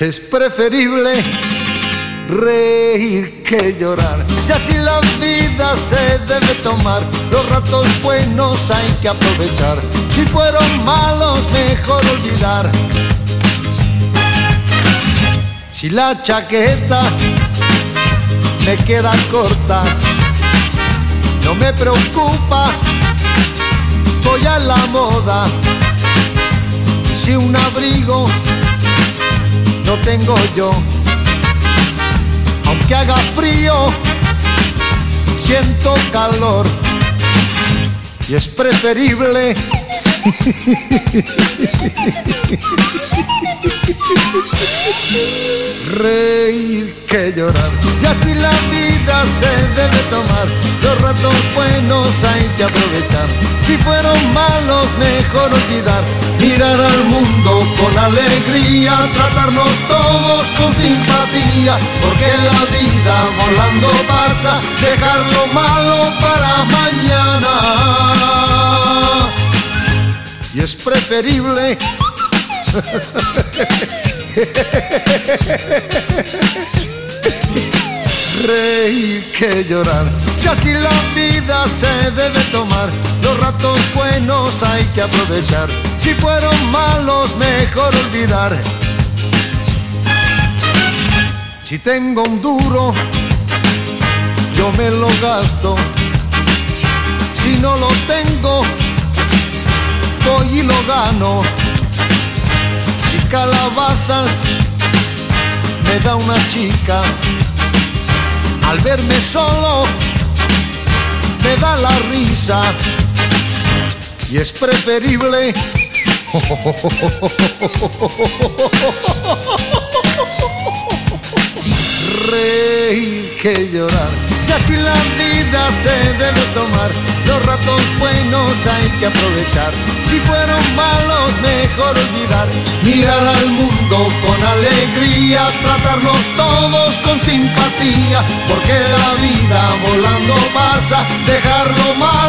Es preferible reír que llorar. Y así la vida se debe tomar. Los ratos buenos hay que aprovechar. Si fueron malos, mejor olvidar. Si la chaqueta me queda corta, no me preocupa, voy a la moda. Si un abrigo no tengo yo. Aunque haga frío, siento calor y es preferible reír que llorar. Y así la vida se debe tomar, los ratos buenos hay que aprovechar. Si fueron malos, mejor olvidar. Mirar al mundo con alegría, tratarnos todos con simpatía, porque la vida volando pasa, dejar lo malo para mañana. Y es preferible reír que llorar. Y así la vida se debe tomar, los ratos buenos hay que aprovechar. Si fueron malos, mejor olvidar. Si tengo un duro, yo me lo gasto. Si no lo tengo, voy y lo gano. Si calabazas me da una chica, al verme solo me da la risa y es preferible reír que llorar. Y así la vida se debe tomar, los ratos buenos hay que aprovechar. Si fueron malos, mejor olvidar. Mirar al mundo con alegría, tratarnos todos con simpatía, porque la vida volando pasa, dejar lo malo para